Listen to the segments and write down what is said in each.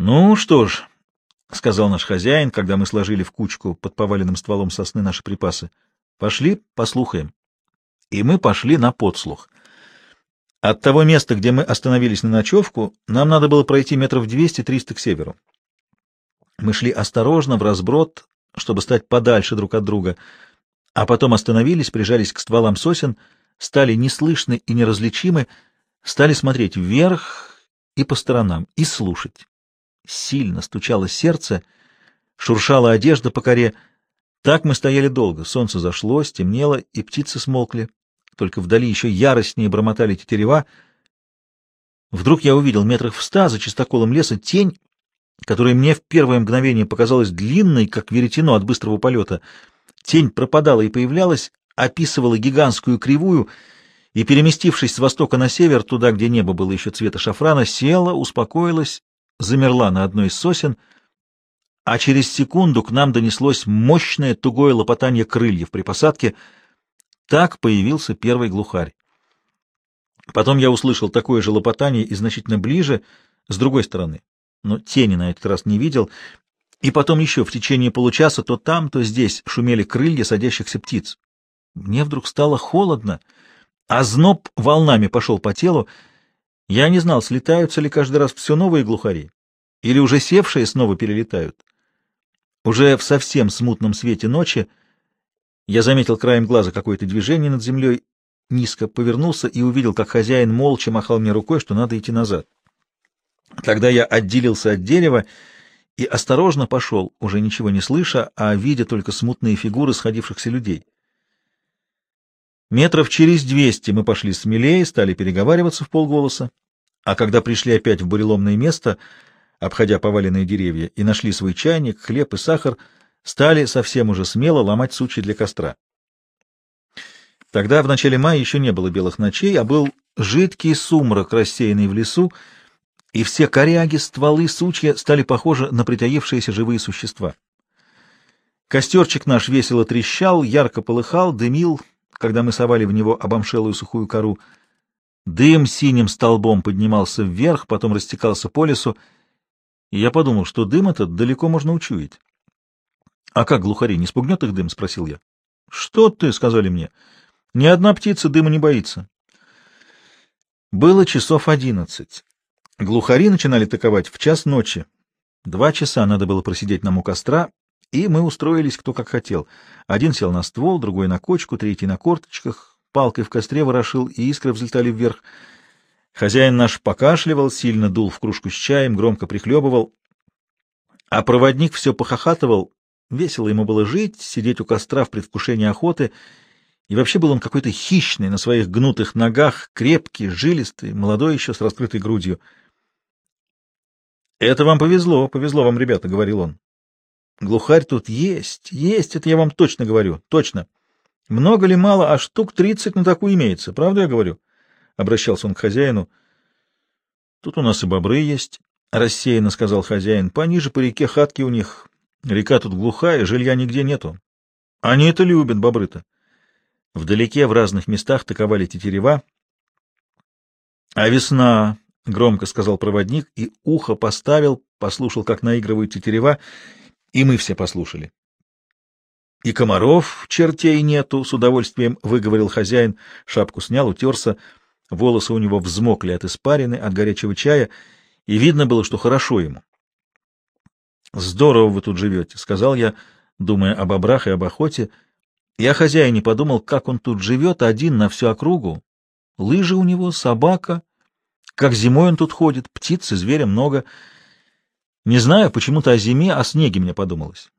Ну что ж, — сказал наш хозяин, когда мы сложили в кучку под поваленным стволом сосны наши припасы, — пошли послухаем. И мы пошли на подслух. От того места, где мы остановились на ночевку, нам надо было пройти метров 200-300 к северу. Мы шли осторожно, в разброд, чтобы стать подальше друг от друга, а потом остановились, прижались к стволам сосен, стали неслышны и неразличимы, стали смотреть вверх и по сторонам, и слушать. Сильно стучало сердце, шуршала одежда по коре. Так мы стояли долго, солнце зашло, стемнело, и птицы смолкли только вдали еще яростнее бормотали тетерева. Вдруг я увидел метрах в ста за чистоколом леса тень, которая мне в первое мгновение показалась длинной, как веретено от быстрого полета. Тень пропадала и появлялась, описывала гигантскую кривую и, переместившись с востока на север, туда, где небо было еще цвета шафрана, села, успокоилась, замерла на одной из сосен, а через секунду к нам донеслось мощное тугое лопотание крыльев при посадке — так появился первый глухарь. Потом я услышал такое же лопотание и значительно ближе, с другой стороны, но тени на этот раз не видел, и потом еще в течение получаса то там, то здесь шумели крылья садящихся птиц. Мне вдруг стало холодно, а зноб волнами пошел по телу. Я не знал, слетаются ли каждый раз все новые глухари, или уже севшие снова перелетают. Уже в совсем смутном свете ночи я заметил краем глаза какое-то движение над землей, низко повернулся и увидел, как хозяин молча махал мне рукой, что надо идти назад. Тогда я отделился от дерева и осторожно пошел, уже ничего не слыша, а видя только смутные фигуры сходившихся людей. Метров через двести мы пошли смелее, стали переговариваться в полголоса, а когда пришли опять в буреломное место, обходя поваленные деревья, и нашли свой чайник, хлеб и сахар — стали совсем уже смело ломать сучи для костра. Тогда, в начале мая, еще не было белых ночей, а был жидкий сумрак, рассеянный в лесу, и все коряги, стволы, сучья стали похожи на притаившиеся живые существа. Костерчик наш весело трещал, ярко полыхал, дымил, когда мы совали в него обомшелую сухую кору. Дым синим столбом поднимался вверх, потом растекался по лесу, и я подумал, что дым этот далеко можно учуять. — А как глухари, не спугнет их дым? — спросил я. — Что ты, — сказали мне, — ни одна птица дыма не боится. Было часов одиннадцать. Глухари начинали таковать в час ночи. Два часа надо было просидеть нам у костра, и мы устроились кто как хотел. Один сел на ствол, другой на кочку, третий на корточках, палкой в костре ворошил, и искры взлетали вверх. Хозяин наш покашливал, сильно дул в кружку с чаем, громко прихлебывал, а проводник все похохатывал, Весело ему было жить, сидеть у костра в предвкушении охоты, и вообще был он какой-то хищный, на своих гнутых ногах, крепкий, жилистый, молодой еще, с раскрытой грудью. — Это вам повезло, повезло вам, ребята, — говорил он. — Глухарь тут есть, есть, это я вам точно говорю, точно. Много ли мало, а штук тридцать на такую имеется, правда я говорю? — обращался он к хозяину. — Тут у нас и бобры есть, — рассеянно сказал хозяин. — Пониже по реке хатки у них, Река тут глухая, жилья нигде нету. Они это любят, бобры-то. Вдалеке в разных местах таковали тетерева. — А весна, — громко сказал проводник, и ухо поставил, послушал, как наигрывают тетерева, и мы все послушали. — И комаров чертей нету, — с удовольствием выговорил хозяин, шапку снял, утерся, волосы у него взмокли от испарины, от горячего чая, и видно было, что хорошо ему. Здорово вы тут живете, — сказал я, думая об обрах и об охоте. Я хозяине подумал, как он тут живет один на всю округу. Лыжи у него, собака. Как зимой он тут ходит, птиц и зверя много. Не знаю, почему-то о зиме, о снеге мне подумалось.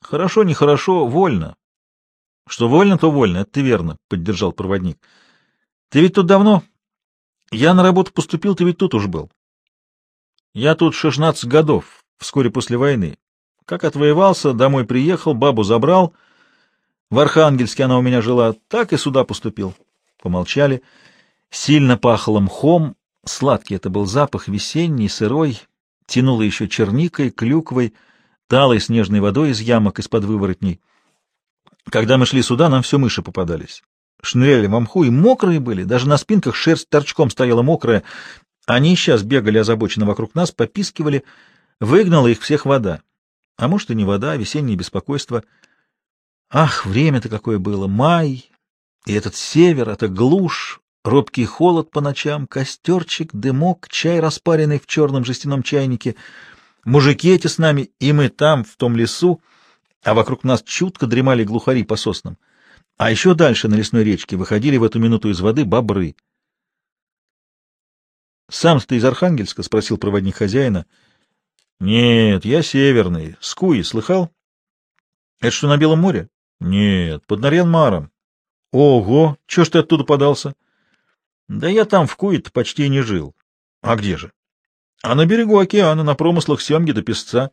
Хорошо, нехорошо, вольно. Что вольно, то вольно, это ты верно, — поддержал проводник. Ты ведь тут давно? Я на работу поступил, ты ведь тут уж был. Я тут шестнадцать годов, вскоре после войны. Как отвоевался, домой приехал, бабу забрал. В Архангельске она у меня жила, так и сюда поступил. Помолчали. Сильно пахло мхом, сладкий это был запах, весенний, сырой, тянуло еще черникой, клюквой, талой снежной водой из ямок из-под выворотней. Когда мы шли сюда, нам все мыши попадались. Шныряли в мху и мокрые были, даже на спинках шерсть торчком стояла мокрая, Они сейчас бегали озабоченно вокруг нас, попискивали, выгнала их всех вода. А может, и не вода, а весеннее беспокойство. Ах, время-то какое было! Май! И этот север, это глушь, робкий холод по ночам, костерчик, дымок, чай, распаренный в черном жестяном чайнике, мужики эти с нами, и мы там, в том лесу, а вокруг нас чутко дремали глухари по соснам. А еще дальше на лесной речке выходили в эту минуту из воды бобры. «Сам ты из Архангельска?» — спросил проводник хозяина. «Нет, я северный. Скуи, слыхал?» «Это что, на Белом море?» «Нет, под Нарьян-Маром». «Ого! Чего ж ты оттуда подался?» «Да я там в Куе почти не жил». «А где же?» «А на берегу океана, на промыслах семги до песца».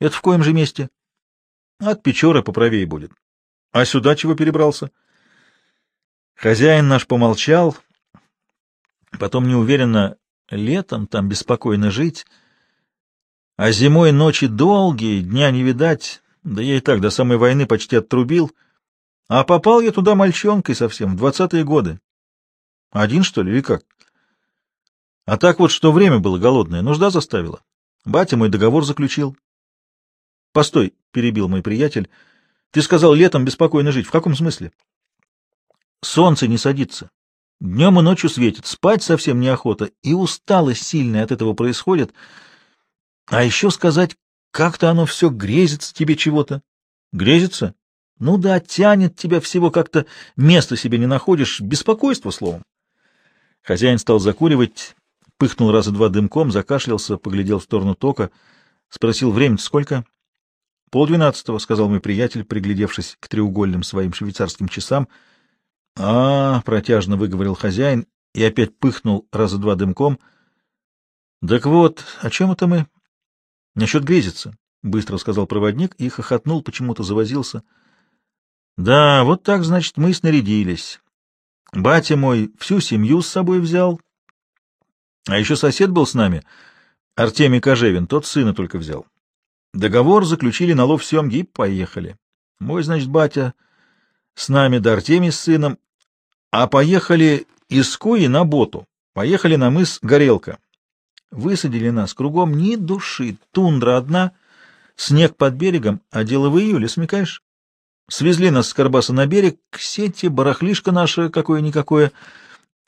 «Это в коем же месте?» «От Печоры поправее будет». «А сюда чего перебрался?» Хозяин наш помолчал, потом неуверенно летом там беспокойно жить, а зимой ночи долгие, дня не видать, да я и так до самой войны почти оттрубил, а попал я туда мальчонкой совсем, в двадцатые годы. Один, что ли, или как? А так вот, что время было голодное, нужда заставила. Батя мой договор заключил. — Постой, — перебил мой приятель, — ты сказал летом беспокойно жить. В каком смысле? — Солнце не садится. Днем и ночью светит, спать совсем неохота, и усталость сильная от этого происходит. А еще сказать, как-то оно все грезится тебе чего-то. Грезится? Ну да, тянет тебя всего как-то, места себе не находишь, беспокойство словом. Хозяин стал закуривать, пыхнул раза два дымком, закашлялся, поглядел в сторону тока, спросил, время сколько? — Полдвенадцатого, — сказал мой приятель, приглядевшись к треугольным своим швейцарским часам. — А, — протяжно выговорил хозяин и опять пыхнул раза два дымком. — Так вот, о чем это мы? — Насчет грезится, — быстро сказал проводник и хохотнул, почему-то завозился. — Да, вот так, значит, мы снарядились. Батя мой всю семью с собой взял, а еще сосед был с нами, Артемий Кожевин, тот сына только взял. Договор заключили на лов семги и поехали. Мой, значит, батя с нами да Артемий с сыном, а поехали из Куи на Боту, поехали на мыс Горелка. Высадили нас кругом ни души, тундра одна, снег под берегом, а дело в июле, смекаешь? Свезли нас с Карбаса на берег, к сети, барахлишко наше какое-никакое,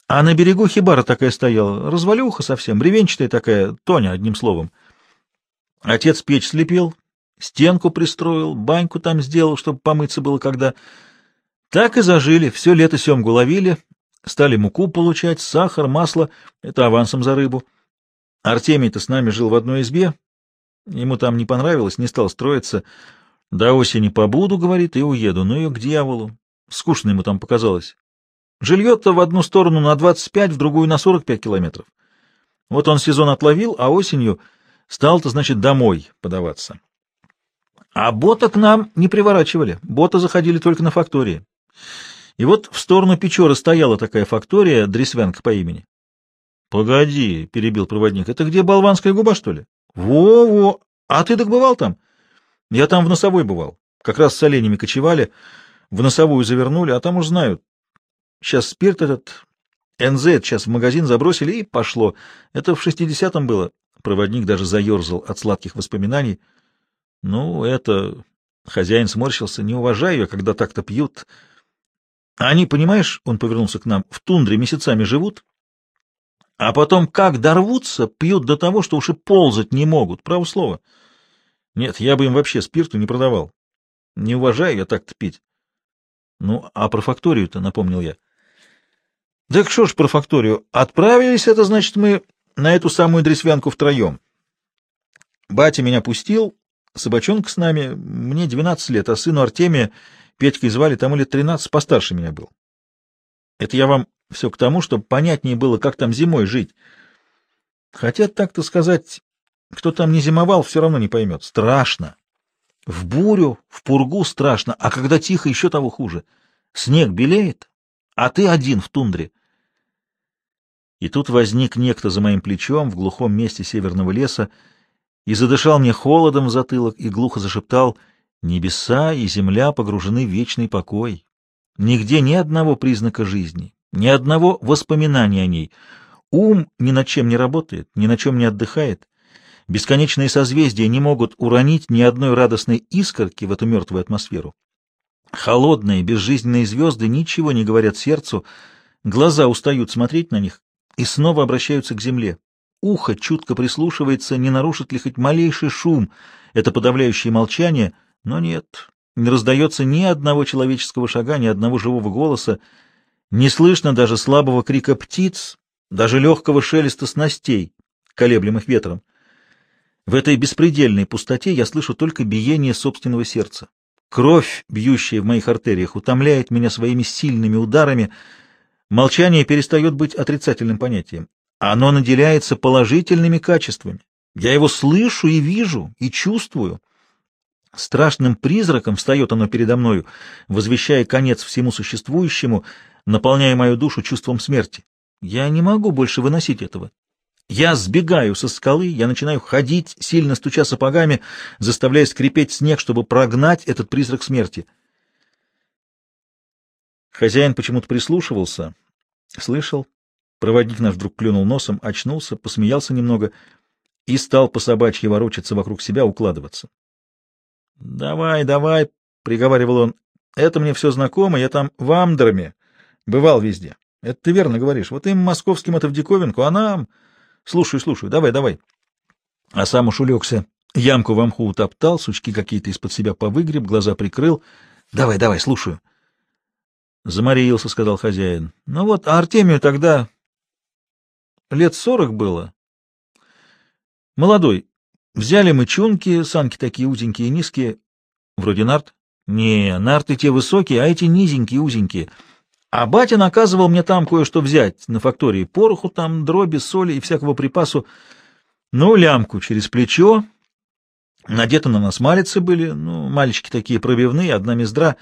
а на берегу хибара такая стояла, развалюха совсем, бревенчатая такая, Тоня, одним словом. Отец печь слепил, стенку пристроил, баньку там сделал, чтобы помыться было когда. Так и зажили, все лето семгу ловили, стали муку получать, сахар, масло, это авансом за рыбу. Артемий-то с нами жил в одной избе. Ему там не понравилось, не стал строиться. До осени побуду, говорит, и уеду. Ну ее к дьяволу. Скучно ему там показалось. Жилье-то в одну сторону на 25, в другую на 45 километров. Вот он сезон отловил, а осенью стал-то, значит, домой подаваться. А бота к нам не приворачивали. Бота заходили только на фактории. И вот в сторону Печоры стояла такая фактория, Дресвянка по имени. — Погоди, — перебил проводник, — это где болванская губа, что ли? Во — Во-во! А ты так бывал там? — Я там в носовой бывал. Как раз с оленями кочевали, в носовую завернули, а там уж знают. Сейчас спирт этот, НЗ сейчас в магазин забросили, и пошло. Это в шестидесятом было. Проводник даже заерзал от сладких воспоминаний. Ну, это... Хозяин сморщился. Не уважаю я, когда так-то пьют. Они, понимаешь, он повернулся к нам, в тундре месяцами живут, а потом как дорвутся, пьют до того, что уж и ползать не могут. Право слово. Нет, я бы им вообще спирту не продавал. Не уважаю я так-то пить. Ну, а про факторию-то, напомнил я. Так что ж про факторию? Отправились, это значит, мы на эту самую дресвянку втроем. Батя меня пустил, собачонка с нами, мне двенадцать лет, а сыну Артемия Петькой звали, тому лет тринадцать, постарше меня был. Это я вам все к тому, чтобы понятнее было, как там зимой жить. Хотя, так-то сказать, кто там не зимовал, все равно не поймет. Страшно. В бурю, в пургу страшно, а когда тихо, еще того хуже. Снег белеет, а ты один в тундре. И тут возник некто за моим плечом в глухом месте северного леса и задышал мне холодом в затылок и глухо зашептал «Небеса и земля погружены в вечный покой. Нигде ни одного признака жизни, ни одного воспоминания о ней. Ум ни над чем не работает, ни на чем не отдыхает. Бесконечные созвездия не могут уронить ни одной радостной искорки в эту мертвую атмосферу. Холодные, безжизненные звезды ничего не говорят сердцу, глаза устают смотреть на них и снова обращаются к земле. Ухо чутко прислушивается, не нарушит ли хоть малейший шум, это подавляющее молчание, но нет, не раздается ни одного человеческого шага, ни одного живого голоса, не слышно даже слабого крика птиц, даже легкого шелеста снастей, колеблемых ветром. В этой беспредельной пустоте я слышу только биение собственного сердца. Кровь, бьющая в моих артериях, утомляет меня своими сильными ударами. Молчание перестает быть отрицательным понятием. Оно наделяется положительными качествами. Я его слышу и вижу, и чувствую. Страшным призраком встает оно передо мною, возвещая конец всему существующему, наполняя мою душу чувством смерти. Я не могу больше выносить этого. Я сбегаю со скалы, я начинаю ходить, сильно стуча сапогами, заставляя скрипеть снег, чтобы прогнать этот призрак смерти. Хозяин почему-то прислушивался, слышал. Проводник наш вдруг клюнул носом, очнулся, посмеялся немного и стал по собачьи ворочаться вокруг себя, укладываться. — Давай, давай, — приговаривал он, — это мне все знакомо, я там в Амдраме бывал везде. Это ты верно говоришь. Вот им московским это в диковинку, а нам... Слушай, слушай, давай, давай. А сам уж улегся. Ямку в мху утоптал, сучки какие-то из-под себя повыгреб, глаза прикрыл. Давай, давай, слушаю. Заморился, сказал хозяин. Ну вот, а Артемию тогда лет сорок было. Молодой, Взяли мы чунки, санки такие узенькие и низкие. Вроде нарт. Не, нарты те высокие, а эти низенькие, узенькие. А батя наказывал мне там кое-что взять на фактории. Пороху там, дроби, соли и всякого припасу. Ну, лямку через плечо. Надеты на нас малицы были, ну, мальчики такие пробивные, одна мездра.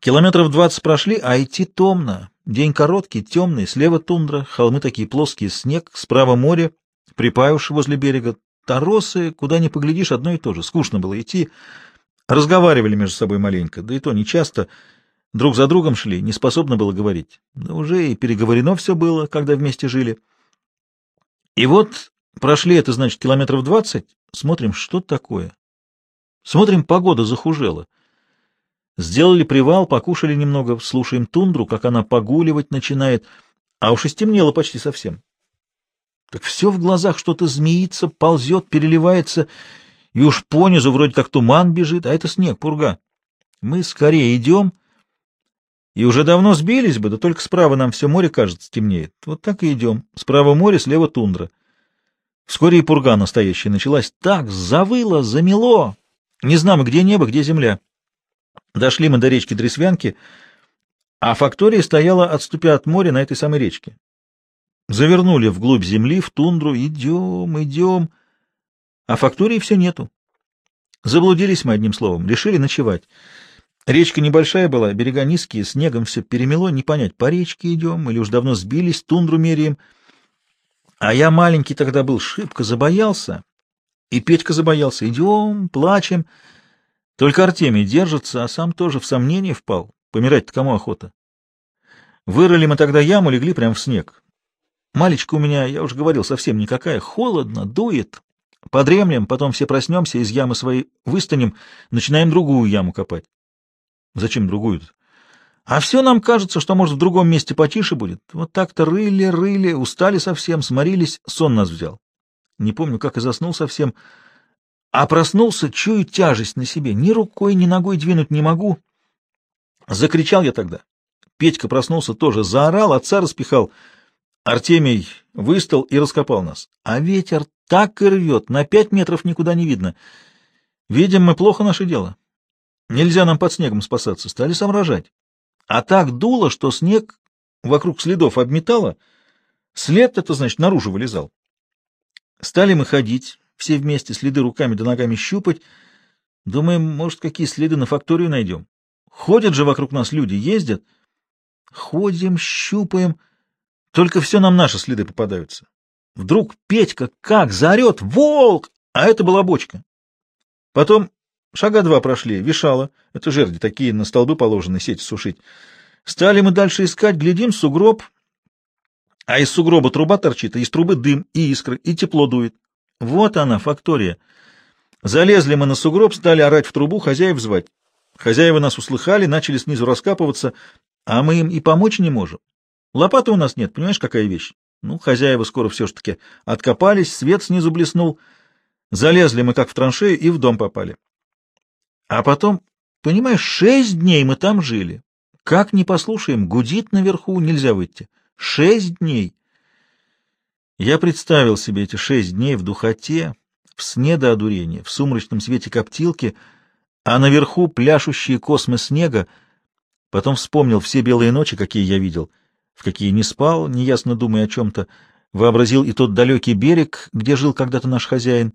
Километров двадцать прошли, а идти томно. День короткий, темный, слева тундра, холмы такие плоские, снег, справа море, припаявши возле берега, Торосы, куда ни поглядишь, одно и то же. Скучно было идти. Разговаривали между собой маленько, да и то не часто. Друг за другом шли, не способно было говорить. Да уже и переговорено все было, когда вместе жили. И вот прошли это, значит, километров двадцать, смотрим, что такое. Смотрим, погода захужела. Сделали привал, покушали немного, слушаем тундру, как она погуливать начинает, а уж и стемнело почти совсем. Так все в глазах что-то змеится, ползет, переливается, и уж понизу вроде как туман бежит, а это снег, пурга. Мы скорее идем, и уже давно сбились бы, да только справа нам все море, кажется, темнеет. Вот так и идем. Справа море, слева тундра. Вскоре и пурга настоящая началась. Так завыло, замело. Не знаем, где небо, где земля. Дошли мы до речки Дресвянки, а фактория стояла, отступя от моря на этой самой речке. Завернули вглубь земли, в тундру. Идем, идем. А фактории все нету. Заблудились мы одним словом, решили ночевать. Речка небольшая была, берега низкие, снегом все перемело, не понять, по речке идем или уж давно сбились, тундру меряем. А я маленький тогда был, шибко забоялся. И Петька забоялся. Идем, плачем. Только Артемий держится, а сам тоже в сомнение впал. Помирать-то кому охота? Вырыли мы тогда яму, легли прямо в снег. Малечка у меня, я уже говорил, совсем никакая. Холодно, дует. Подремлем, потом все проснемся, из ямы своей выстанем, начинаем другую яму копать. Зачем другую -то? А все нам кажется, что, может, в другом месте потише будет. Вот так-то рыли, рыли, устали совсем, сморились, сон нас взял. Не помню, как и заснул совсем. А проснулся, чую тяжесть на себе. Ни рукой, ни ногой двинуть не могу. Закричал я тогда. Петька проснулся тоже, заорал, отца распихал — Артемий выстал и раскопал нас. А ветер так и рвет, на пять метров никуда не видно. Видим мы плохо наше дело. Нельзя нам под снегом спасаться, стали соображать. А так дуло, что снег вокруг следов обметало, след это, значит, наружу вылезал. Стали мы ходить, все вместе, следы руками да ногами щупать. Думаем, может, какие следы на факторию найдем. Ходят же вокруг нас люди, ездят. Ходим, щупаем — только все нам наши следы попадаются. Вдруг Петька как заорет «Волк!» А это была бочка. Потом шага два прошли, вешала. Это жерди такие, на столбы положены, сеть сушить. Стали мы дальше искать, глядим, сугроб. А из сугроба труба торчит, а из трубы дым и искры, и тепло дует. Вот она, фактория. Залезли мы на сугроб, стали орать в трубу, хозяев звать. Хозяева нас услыхали, начали снизу раскапываться, а мы им и помочь не можем. Лопаты у нас нет, понимаешь, какая вещь? Ну, хозяева скоро все ж таки откопались, свет снизу блеснул. Залезли мы как в траншею и в дом попали. А потом, понимаешь, шесть дней мы там жили. Как не послушаем, гудит наверху, нельзя выйти. Шесть дней. Я представил себе эти шесть дней в духоте, в сне до одурения, в сумрачном свете коптилки, а наверху пляшущие космы снега. Потом вспомнил все белые ночи, какие я видел, в какие не спал, неясно думая о чем-то, вообразил и тот далекий берег, где жил когда-то наш хозяин,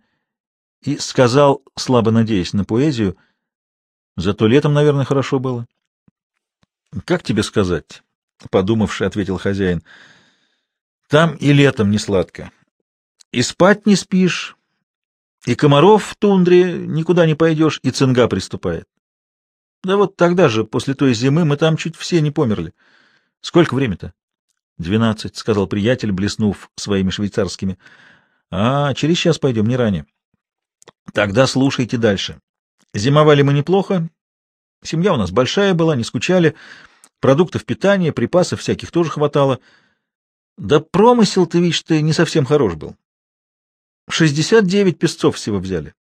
и сказал, слабо надеясь на поэзию, «Зато летом, наверное, хорошо было». «Как тебе сказать?» — подумавший, ответил хозяин. «Там и летом не сладко. И спать не спишь, и комаров в тундре никуда не пойдешь, и цинга приступает. Да вот тогда же, после той зимы, мы там чуть все не померли. Сколько время-то? — Двенадцать, — сказал приятель, блеснув своими швейцарскими. — А, через час пойдем, не ранее. — Тогда слушайте дальше. Зимовали мы неплохо. Семья у нас большая была, не скучали. Продуктов питания, припасов всяких тоже хватало. Да промысел-то, видишь, ты не совсем хорош был. Шестьдесят девять песцов всего взяли.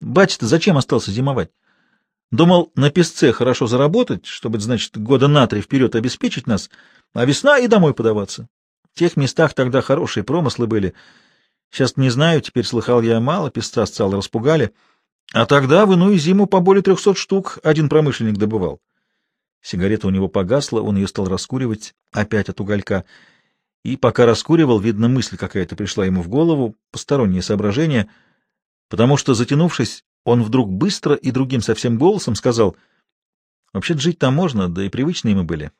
Батя-то зачем остался зимовать? Думал, на песце хорошо заработать, чтобы, значит, года на три вперед обеспечить нас, а весна и домой подаваться. В тех местах тогда хорошие промыслы были. Сейчас не знаю, теперь слыхал я мало, песца стал распугали. А тогда в иную зиму по более трехсот штук один промышленник добывал. Сигарета у него погасла, он ее стал раскуривать опять от уголька. И пока раскуривал, видно, мысль какая-то пришла ему в голову, постороннее соображение, потому что, затянувшись, он вдруг быстро и другим совсем голосом сказал, «Вообще-то жить там можно, да и привычные мы были.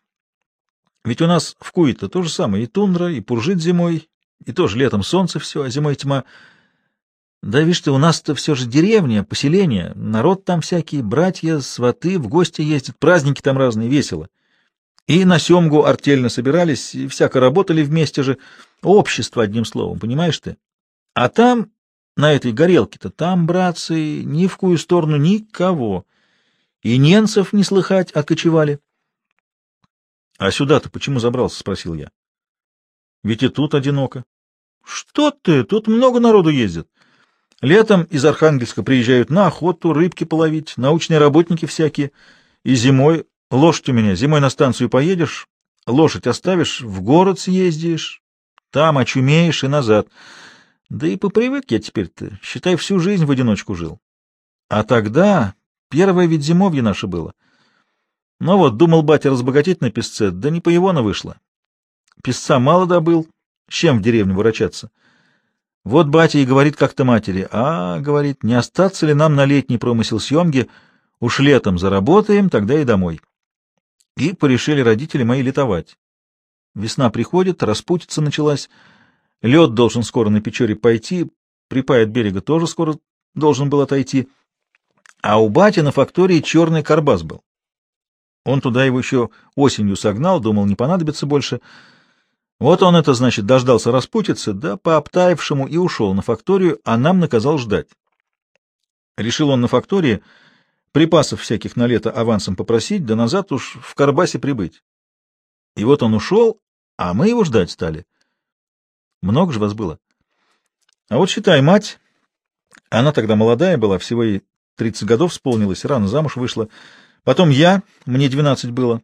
Ведь у нас в Куе-то то же самое, и тундра, и пуржит зимой, и тоже летом солнце все, а зимой тьма». Да видишь ты, у нас-то все же деревня, поселение, народ там всякий, братья, сваты, в гости ездят, праздники там разные, весело. И на семгу артельно собирались, и всяко работали вместе же, общество, одним словом, понимаешь ты? А там, на этой горелке-то, там, братцы, ни в кую сторону никого. И ненцев не слыхать откочевали. — А сюда-то почему забрался? — спросил я. — Ведь и тут одиноко. — Что ты, тут много народу ездит. Летом из Архангельска приезжают на охоту, рыбки половить, научные работники всякие. И зимой лошадь у меня, зимой на станцию поедешь, лошадь оставишь, в город съездишь, там очумеешь и назад. Да и попривык я теперь-то, считай, всю жизнь в одиночку жил. А тогда, первое ведь зимовье наше было. Ну вот, думал батя разбогатеть на песце, да не по его на вышло. Песца мало добыл, чем в деревню ворочаться. Вот батя и говорит как-то матери, а, говорит, не остаться ли нам на летний промысел съемки, уж летом заработаем, тогда и домой. И порешили родители мои летовать. Весна приходит, распутица началась, лед должен скоро на Печоре пойти, припай от берега тоже скоро должен был отойти, а у бати на фактории черный карбас был. Он туда его еще осенью согнал, думал, не понадобится больше, — вот он это, значит, дождался распутиться, да по обтаившему и ушел на факторию, а нам наказал ждать. Решил он на фактории припасов всяких на лето авансом попросить, да назад уж в Карбасе прибыть. И вот он ушел, а мы его ждать стали. Много же вас было. А вот считай, мать, она тогда молодая была, всего ей тридцать годов исполнилось, рано замуж вышла. Потом я, мне двенадцать было.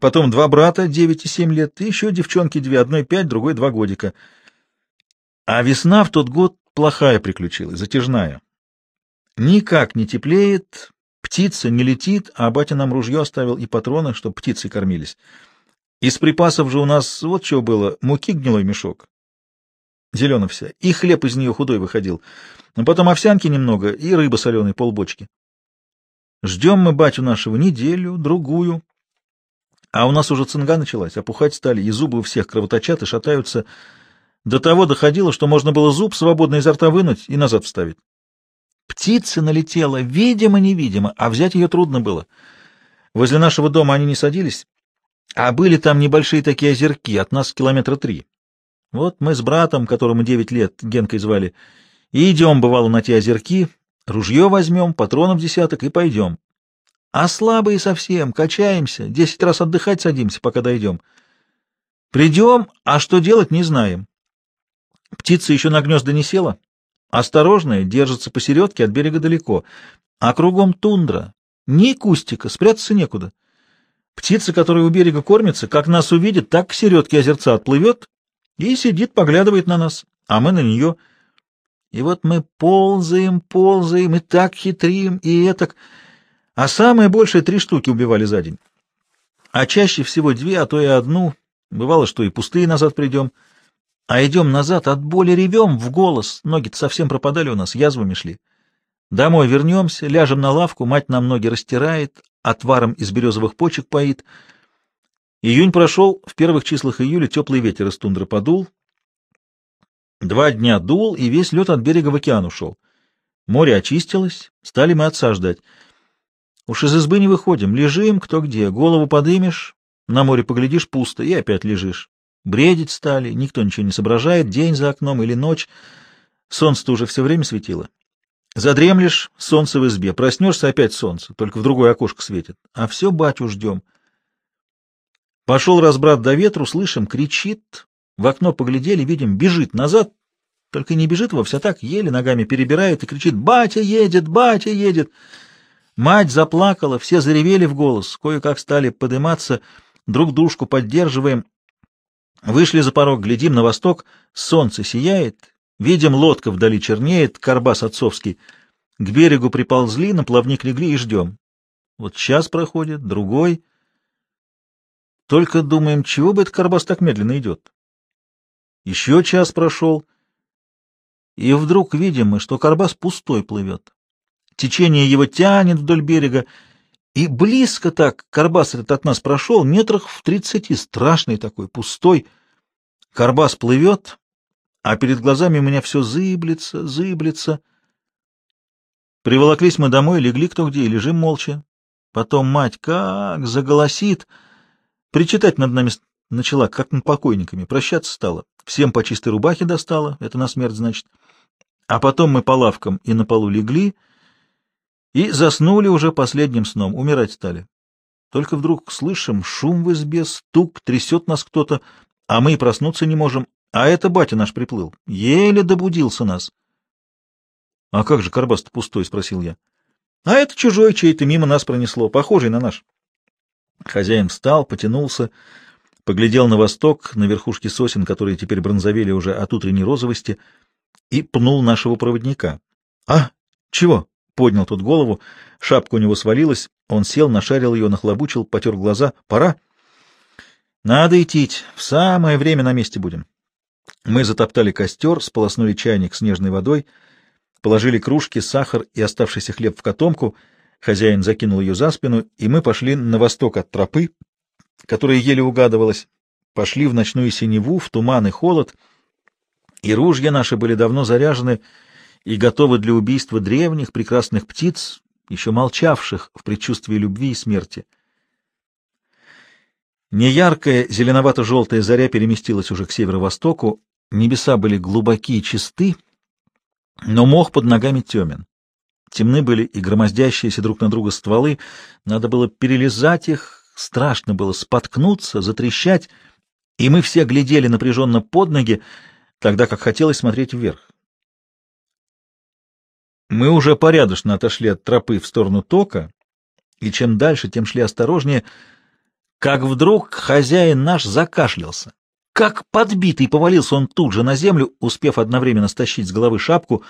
Потом два брата, девять и семь лет, и еще девчонки две, одной пять, другой два годика. А весна в тот год плохая приключилась, затяжная. Никак не теплеет, птица не летит, а батя нам ружье оставил и патроны, чтобы птицы кормились. Из припасов же у нас вот что было, муки гнилой мешок. Зеленая вся, и хлеб из нее худой выходил. Потом овсянки немного и рыба соленой полбочки. Ждем мы батю нашего неделю, другую, а у нас уже цинга началась, опухать стали, и зубы у всех кровоточат и шатаются. До того доходило, что можно было зуб свободно изо рта вынуть и назад вставить. Птица налетела, видимо-невидимо, а взять ее трудно было. Возле нашего дома они не садились, а были там небольшие такие озерки, от нас километра три. Вот мы с братом, которому девять лет, Генкой звали, и идем, бывало, на те озерки, ружье возьмем, патронов десяток и пойдем. А слабые совсем, качаемся, десять раз отдыхать садимся, пока дойдем. Придем, а что делать, не знаем. Птица еще на гнезда не села. Осторожная, держится посередке, от берега далеко. А кругом тундра. Ни кустика, спрятаться некуда. Птица, которая у берега кормится, как нас увидит, так к середке озерца отплывет и сидит, поглядывает на нас, а мы на нее. И вот мы ползаем, ползаем, и так хитрим, и этак. А самое большее три штуки убивали за день. А чаще всего две, а то и одну. Бывало, что и пустые назад придем. А идем назад, от боли ревем в голос. Ноги-то совсем пропадали у нас, язвами шли. Домой вернемся, ляжем на лавку, мать нам ноги растирает, отваром из березовых почек поит. Июнь прошел, в первых числах июля теплый ветер из тундры подул. Два дня дул, и весь лед от берега в океан ушел. Море очистилось, стали мы отца ждать. Уж из избы не выходим, лежим кто где, голову подымешь, на море поглядишь пусто, и опять лежишь. Бредить стали, никто ничего не соображает, день за окном или ночь. Солнце-то уже все время светило. Задремлешь, солнце в избе, проснешься, опять солнце, только в другое окошко светит. А все батю ждем. Пошел разбрат до ветру, слышим, кричит. В окно поглядели, видим, бежит назад, только не бежит вовсе, а так еле ногами перебирает и кричит «Батя едет! Батя едет!» Мать заплакала, все заревели в голос, кое-как стали подниматься, друг дружку поддерживаем. Вышли за порог, глядим на восток, солнце сияет, видим, лодка вдали чернеет, карбас отцовский. К берегу приползли, на плавник легли и ждем. Вот час проходит, другой. Только думаем, чего бы этот карбас так медленно идет. Еще час прошел, и вдруг видим мы, что карбас пустой плывет. Течение его тянет вдоль берега, и близко так Карбас этот от нас прошел, метрах в тридцати, страшный такой, пустой. Карбас плывет, а перед глазами у меня все зыблется, зыблется. Приволоклись мы домой, легли кто где и лежим молча. Потом мать как заголосит, причитать над нами начала, как над покойниками, прощаться стала. Всем по чистой рубахе достала, это на смерть значит. А потом мы по лавкам и на полу легли, и заснули уже последним сном, умирать стали. Только вдруг слышим шум в избе, стук, трясет нас кто-то, а мы и проснуться не можем, а это батя наш приплыл, еле добудился нас. — А как же карбас пустой? — спросил я. — А это чужой чей-то мимо нас пронесло, похожий на наш. Хозяин встал, потянулся, поглядел на восток, на верхушки сосен, которые теперь бронзовели уже от утренней розовости, и пнул нашего проводника. — А, чего? Поднял тут голову, шапка у него свалилась, он сел, нашарил ее, нахлобучил, потер глаза. «Пора?» «Надо идти, в самое время на месте будем». Мы затоптали костер, сполоснули чайник с нежной водой, положили кружки, сахар и оставшийся хлеб в котомку, хозяин закинул ее за спину, и мы пошли на восток от тропы, которая еле угадывалась, пошли в ночную синеву, в туман и холод, и ружья наши были давно заряжены, и готовы для убийства древних прекрасных птиц, еще молчавших в предчувствии любви и смерти. Неяркая зеленовато-желтая заря переместилась уже к северо-востоку, небеса были глубокие и чисты, но мох под ногами темен. Темны были и громоздящиеся друг на друга стволы, надо было перелезать их, страшно было споткнуться, затрещать, и мы все глядели напряженно под ноги, тогда как хотелось смотреть вверх. Мы уже порядочно отошли от тропы в сторону тока, и чем дальше, тем шли осторожнее, как вдруг хозяин наш закашлялся. Как подбитый повалился он тут же на землю, успев одновременно стащить с головы шапку.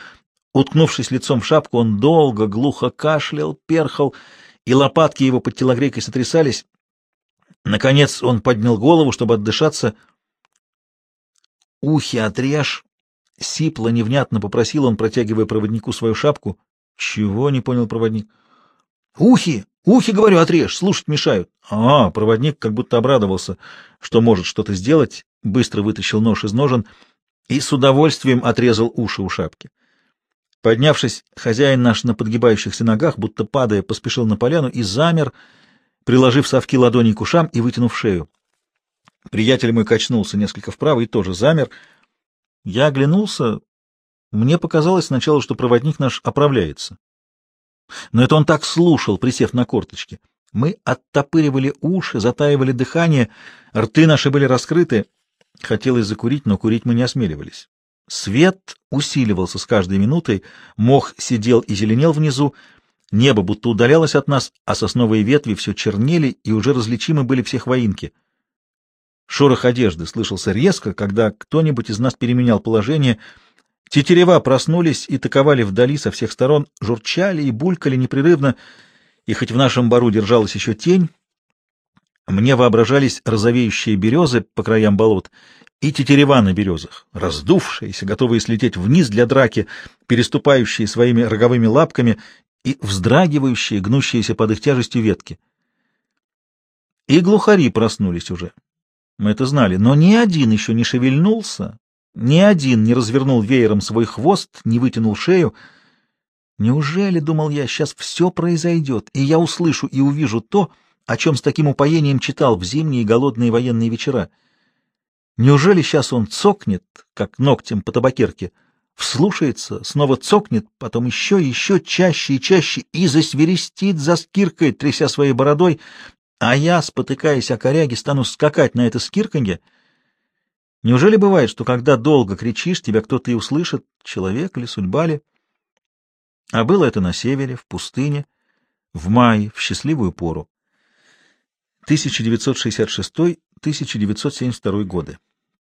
Уткнувшись лицом в шапку, он долго, глухо кашлял, перхал, и лопатки его под телогрейкой сотрясались. Наконец он поднял голову, чтобы отдышаться. «Ухи отрежь!» — сипло, невнятно попросил он, протягивая проводнику свою шапку. — Чего? — не понял проводник. — Ухи! Ухи, говорю, отрежь, слушать мешают. А, проводник как будто обрадовался, что может что-то сделать, быстро вытащил нож из ножен и с удовольствием отрезал уши у шапки. Поднявшись, хозяин наш на подгибающихся ногах, будто падая, поспешил на поляну и замер, приложив совки ладоней к ушам и вытянув шею. Приятель мой качнулся несколько вправо и тоже замер — Я оглянулся. Мне показалось сначала, что проводник наш оправляется. Но это он так слушал, присев на корточки. Мы оттопыривали уши, затаивали дыхание, рты наши были раскрыты. Хотелось закурить, но курить мы не осмеливались. Свет усиливался с каждой минутой, мох сидел и зеленел внизу, небо будто удалялось от нас, а сосновые ветви все чернели, и уже различимы были все хвоинки. Шорох одежды слышался резко, когда кто-нибудь из нас переменял положение. Тетерева проснулись и таковали вдали со всех сторон, журчали и булькали непрерывно, и хоть в нашем бару держалась еще тень, мне воображались розовеющие березы по краям болот и тетерева на березах, раздувшиеся, готовые слететь вниз для драки, переступающие своими роговыми лапками и вздрагивающие, гнущиеся под их тяжестью ветки. И глухари проснулись уже. Мы это знали, но ни один еще не шевельнулся, ни один не развернул веером свой хвост, не вытянул шею. Неужели, думал я, сейчас все произойдет, и я услышу и увижу то, о чем с таким упоением читал в зимние голодные военные вечера — Неужели сейчас он цокнет, как ногтем по табакерке, вслушается, снова цокнет, потом еще, еще чаще и чаще и засверестит, заскиркой, тряся своей бородой, а я, спотыкаясь о коряги, стану скакать на это скирканье? Неужели бывает, что когда долго кричишь, тебя кто-то и услышит, человек или судьба ли? А было это на севере, в пустыне, в мае, в счастливую пору. 1966-1972 годы.